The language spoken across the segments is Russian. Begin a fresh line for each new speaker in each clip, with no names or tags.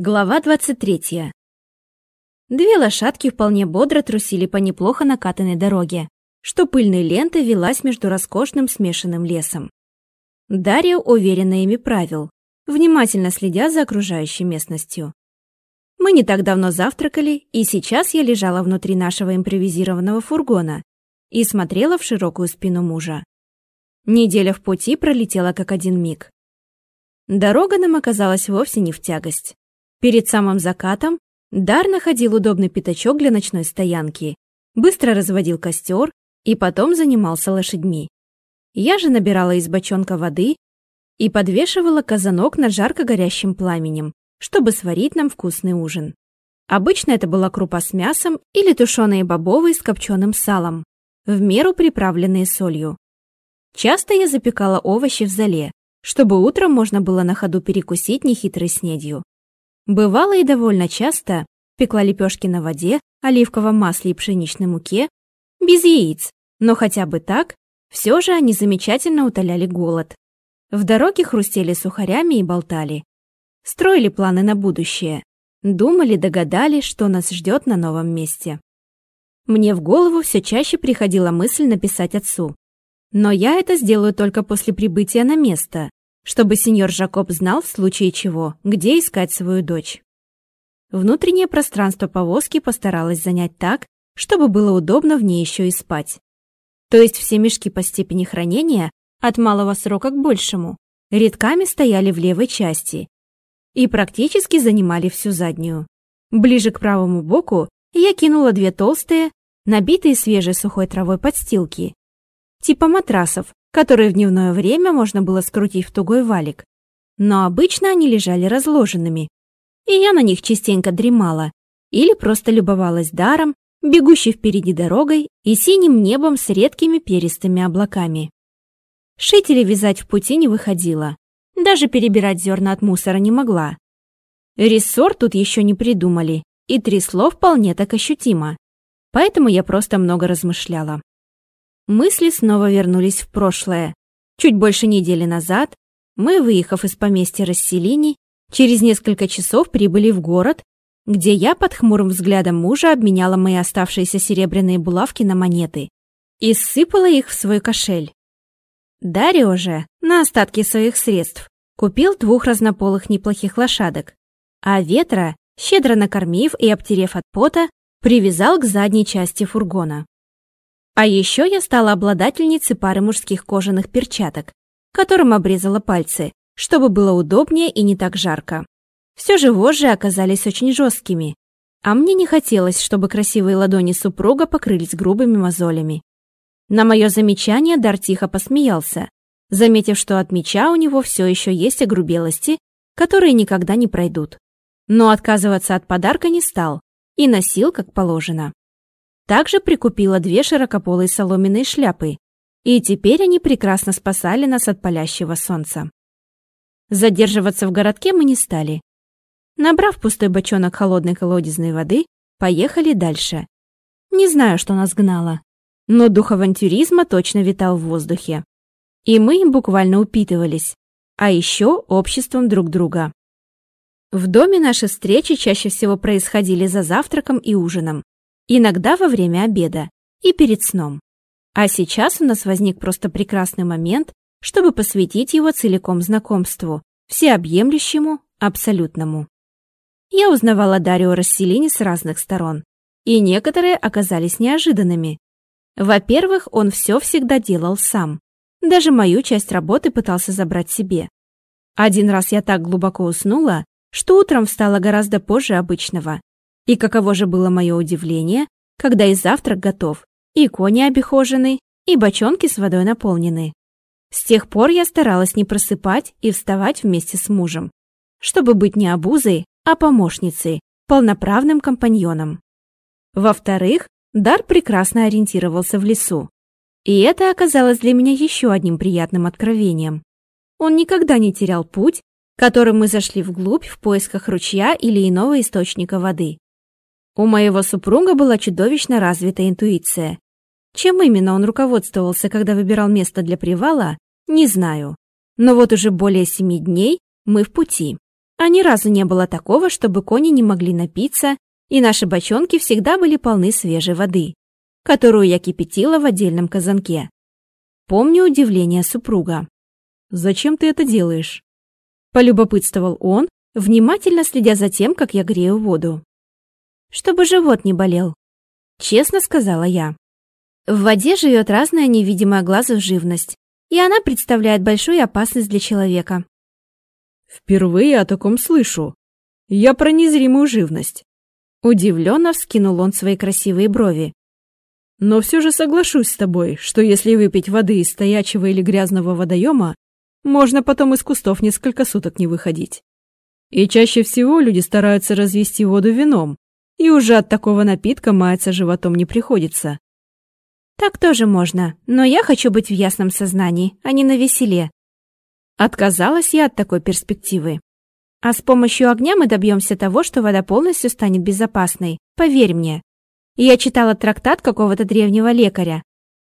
Глава 23. Две лошадки вполне бодро трусили по неплохо накатанной дороге, что пыльной лентой велась между роскошным смешанным лесом. Дарья уверенно ими правил, внимательно следя за окружающей местностью. Мы не так давно завтракали, и сейчас я лежала внутри нашего импровизированного фургона и смотрела в широкую спину мужа. Неделя в пути пролетела как один миг. Дорога нам оказалась вовсе не в тягость. Перед самым закатом Дар находил удобный пятачок для ночной стоянки, быстро разводил костер и потом занимался лошадьми. Я же набирала из бочонка воды и подвешивала казанок над жарко горящим пламенем, чтобы сварить нам вкусный ужин. Обычно это была крупа с мясом или тушеные бобовые с копченым салом, в меру приправленные солью. Часто я запекала овощи в зале, чтобы утром можно было на ходу перекусить нехитрой снедью. Бывало и довольно часто пекла лепешки на воде, оливковом масле и пшеничной муке, без яиц, но хотя бы так, все же они замечательно утоляли голод. В дороге хрустели сухарями и болтали. Строили планы на будущее. Думали, догадались, что нас ждет на новом месте. Мне в голову все чаще приходила мысль написать отцу. Но я это сделаю только после прибытия на место, чтобы сеньор Жакоб знал в случае чего, где искать свою дочь. Внутреннее пространство повозки постаралась занять так, чтобы было удобно в ней еще и спать. То есть все мешки по степени хранения, от малого срока к большему, редками стояли в левой части и практически занимали всю заднюю. Ближе к правому боку я кинула две толстые, набитые свежей сухой травой подстилки, типа матрасов, которые в дневное время можно было скрутить в тугой валик. Но обычно они лежали разложенными, и я на них частенько дремала или просто любовалась даром, бегущей впереди дорогой и синим небом с редкими перистыми облаками. Шить или вязать в пути не выходило. Даже перебирать зерна от мусора не могла. Рессор тут еще не придумали, и трясло вполне так ощутимо. Поэтому я просто много размышляла. Мысли снова вернулись в прошлое. Чуть больше недели назад мы, выехав из поместья Расселини, через несколько часов прибыли в город, где я под хмурым взглядом мужа обменяла мои оставшиеся серебряные булавки на монеты и сыпала их в свой кошель. Дарио же, на остатки своих средств, купил двух разнополых неплохих лошадок, а ветра, щедро накормив и обтерев от пота, привязал к задней части фургона. А еще я стала обладательницей пары мужских кожаных перчаток, которым обрезала пальцы, чтобы было удобнее и не так жарко. Все же вожжи оказались очень жесткими, а мне не хотелось, чтобы красивые ладони супруга покрылись грубыми мозолями. На мое замечание Дар тихо посмеялся, заметив, что от меча у него все еще есть огрубелости, которые никогда не пройдут. Но отказываться от подарка не стал и носил как положено. Также прикупила две широкополые соломенные шляпы, и теперь они прекрасно спасали нас от палящего солнца. Задерживаться в городке мы не стали. Набрав пустой бочонок холодной колодезной воды, поехали дальше. Не знаю, что нас гнало, но дух авантюризма точно витал в воздухе. И мы им буквально упитывались, а еще обществом друг друга. В доме наши встречи чаще всего происходили за завтраком и ужином иногда во время обеда и перед сном. А сейчас у нас возник просто прекрасный момент, чтобы посвятить его целиком знакомству, всеобъемлющему, абсолютному. Я узнавала Дарио Расселини с разных сторон, и некоторые оказались неожиданными. Во-первых, он все всегда делал сам. Даже мою часть работы пытался забрать себе. Один раз я так глубоко уснула, что утром встала гораздо позже обычного и каково же было мое удивление, когда и завтрак готов, и кони обихожены, и бочонки с водой наполнены. С тех пор я старалась не просыпать и вставать вместе с мужем, чтобы быть не обузой, а помощницей, полноправным компаньоном. Во-вторых, Дар прекрасно ориентировался в лесу. И это оказалось для меня еще одним приятным откровением. Он никогда не терял путь, которым мы зашли вглубь в поисках ручья или иного источника воды. У моего супруга была чудовищно развитая интуиция. Чем именно он руководствовался, когда выбирал место для привала, не знаю. Но вот уже более семи дней мы в пути. А ни разу не было такого, чтобы кони не могли напиться, и наши бочонки всегда были полны свежей воды, которую я кипятила в отдельном казанке. Помню удивление супруга.
«Зачем ты это делаешь?»
Полюбопытствовал он, внимательно следя за тем, как я грею воду. «Чтобы живот не болел», — честно сказала я. В воде живет разная невидимая глазу живность, и она представляет большую опасность для человека.
Впервые о таком слышу. Я про незримую живность.
Удивленно вскинул он свои красивые брови.
Но все же соглашусь с тобой, что если выпить воды из стоячего или грязного водоема, можно потом из кустов несколько суток не выходить. И чаще всего люди стараются развести воду вином, и уже от такого напитка маяться животом не приходится.
Так тоже можно, но я хочу быть в ясном сознании, а не на веселе. Отказалась я от такой перспективы. А с помощью огня мы добьемся того, что вода полностью станет безопасной, поверь мне. Я читала трактат какого-то древнего лекаря.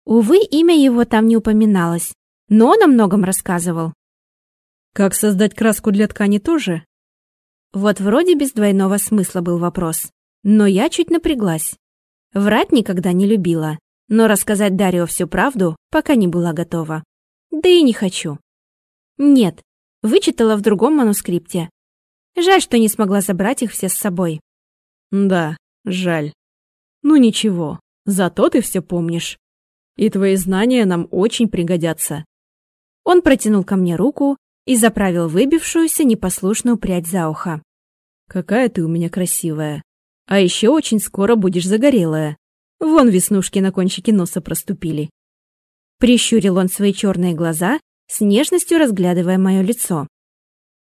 Увы, имя его там не упоминалось, но он о многом рассказывал.
Как создать краску для ткани тоже?
Вот вроде без двойного смысла был вопрос. Но я чуть напряглась. Врать никогда не любила, но рассказать Дарио всю правду пока не была готова. Да и не хочу. Нет, вычитала в другом манускрипте. Жаль, что не смогла забрать их все с собой.
Да, жаль. Ну ничего, зато ты все помнишь. И твои знания нам очень пригодятся.
Он протянул ко мне руку и заправил выбившуюся непослушную прядь за ухо.
Какая ты у меня красивая. А еще очень скоро будешь загорелая. Вон веснушки на кончике носа проступили.
Прищурил он свои черные глаза с нежностью разглядывая мое лицо.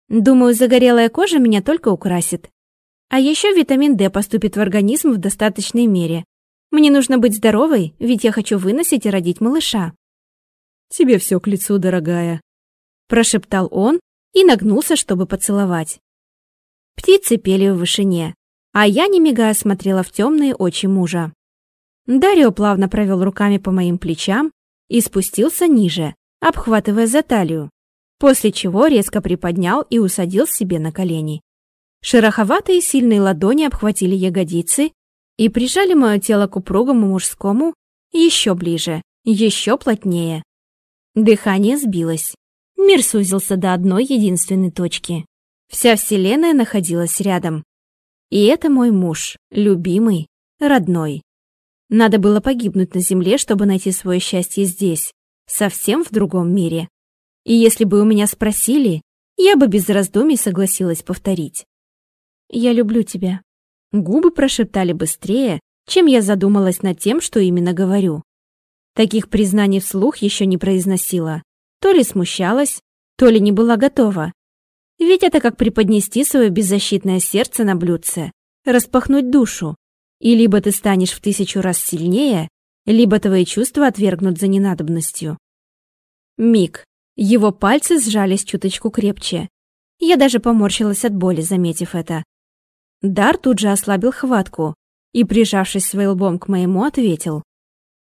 Думаю, загорелая кожа меня только украсит. А еще витамин D поступит в организм в достаточной мере. Мне нужно быть здоровой, ведь я хочу выносить и родить малыша.
Тебе все к лицу, дорогая.
Прошептал он и нагнулся, чтобы поцеловать. Птицы пели в вышине, а я, не мигая, смотрела в темные очи мужа. Дарио плавно провел руками по моим плечам и спустился ниже, обхватывая за талию, после чего резко приподнял и усадил себе на колени. Шероховатые сильные ладони обхватили ягодицы и прижали мое тело к упругому мужскому еще ближе, еще плотнее. Дыхание сбилось. Мир сузился до одной единственной точки. Вся Вселенная находилась рядом. И это мой муж, любимый, родной. Надо было погибнуть на земле, чтобы найти свое счастье здесь, совсем в другом мире. И если бы у меня спросили, я бы без раздумий согласилась повторить. «Я люблю тебя». Губы прошептали быстрее, чем я задумалась над тем, что именно говорю. Таких признаний вслух еще не произносила. То ли смущалась, то ли не была готова. Ведь это как преподнести свое беззащитное сердце на блюдце, распахнуть душу. И либо ты станешь в тысячу раз сильнее, либо твои чувства отвергнут за ненадобностью. Миг. Его пальцы сжались чуточку крепче. Я даже поморщилась от боли, заметив это. Дар тут же ослабил хватку и, прижавшись своим лбом к моему, ответил.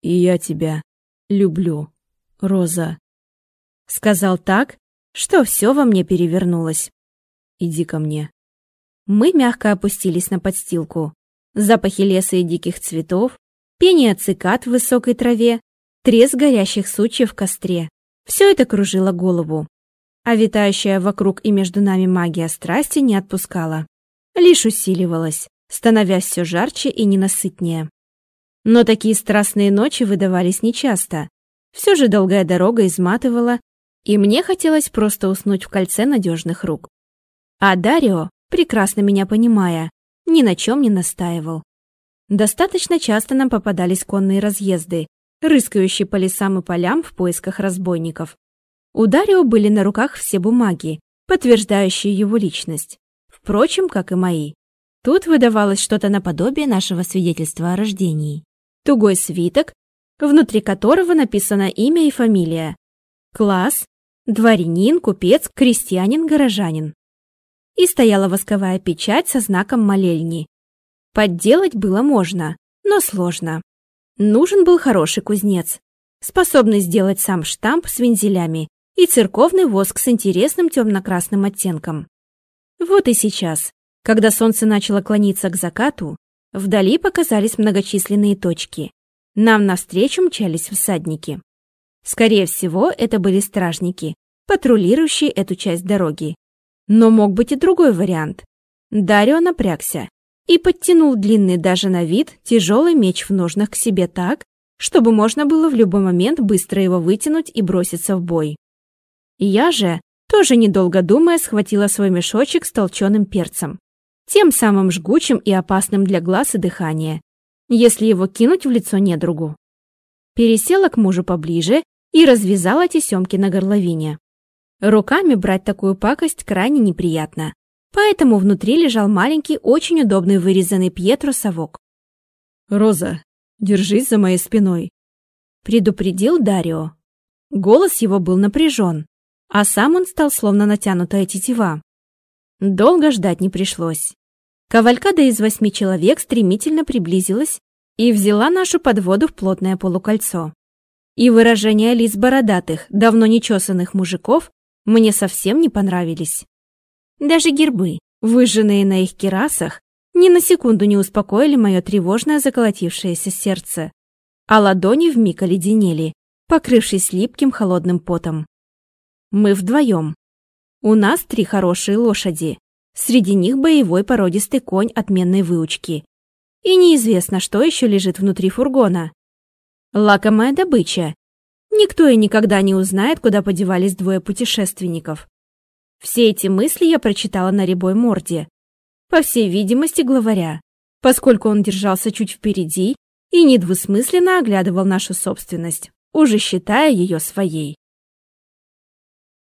«И я тебя люблю, Роза», —
сказал так, что все во мне перевернулось.
«Иди ко мне».
Мы мягко опустились на подстилку. Запахи леса и диких цветов, пение цикад в высокой траве, треск горящих сучьев в костре. Все это кружило голову. А витающая вокруг и между нами магия страсти не отпускала. Лишь усиливалась, становясь все жарче и ненасытнее. Но такие страстные ночи выдавались нечасто. Все же долгая дорога изматывала, и мне хотелось просто уснуть в кольце надежных рук. А Дарио, прекрасно меня понимая, ни на чем не настаивал. Достаточно часто нам попадались конные разъезды, рыскающие по лесам и полям в поисках разбойников. У Дарио были на руках все бумаги, подтверждающие его личность. Впрочем, как и мои. Тут выдавалось что-то наподобие нашего свидетельства о рождении. Тугой свиток, внутри которого написано имя и фамилия. Класс, дворянин, купец, крестьянин, горожанин. И стояла восковая печать со знаком молельни, Подделать было можно, но сложно. Нужен был хороший кузнец, способный сделать сам штамп с вензелями и церковный воск с интересным темно-красным оттенком. Вот и сейчас, когда солнце начало клониться к закату, вдали показались многочисленные точки. Нам навстречу мчались всадники. Скорее всего, это были стражники, патрулирующие эту часть дороги. Но мог быть и другой вариант. Дарио напрягся и подтянул длинный даже на вид тяжелый меч в ножнах к себе так, чтобы можно было в любой момент быстро его вытянуть и броситься в бой. Я же, тоже недолго думая, схватила свой мешочек с толченым перцем, тем самым жгучим и опасным для глаз и дыхания, если его кинуть в лицо недругу. Пересела к мужу поближе и развязала тесемки на горловине. Руками брать такую пакость крайне неприятно, поэтому внутри лежал маленький, очень удобный вырезанный Пьетро совок.
«Роза, держись за моей спиной», — предупредил Дарио. Голос его был напряжен, а сам он стал словно натянутая тетива. Долго ждать не пришлось. Кавалькада из восьми человек стремительно приблизилась и взяла нашу подводу в плотное полукольцо. И выражения лиц бородатых, давно нечесанных мужиков мне совсем не понравились. Даже гербы, выжженные на их керасах, ни на секунду не успокоили мое тревожное заколотившееся сердце, а ладони вмиг оледенели, покрывшись липким холодным потом. Мы вдвоем. У нас три хорошие лошади. Среди них боевой породистый конь отменной выучки. И неизвестно, что еще лежит внутри фургона. Лакомая добыча. Никто и никогда не узнает, куда подевались двое путешественников. Все эти мысли я прочитала на рябой морде. По всей видимости, главаря, поскольку он держался чуть впереди и недвусмысленно оглядывал нашу собственность, уже считая ее своей.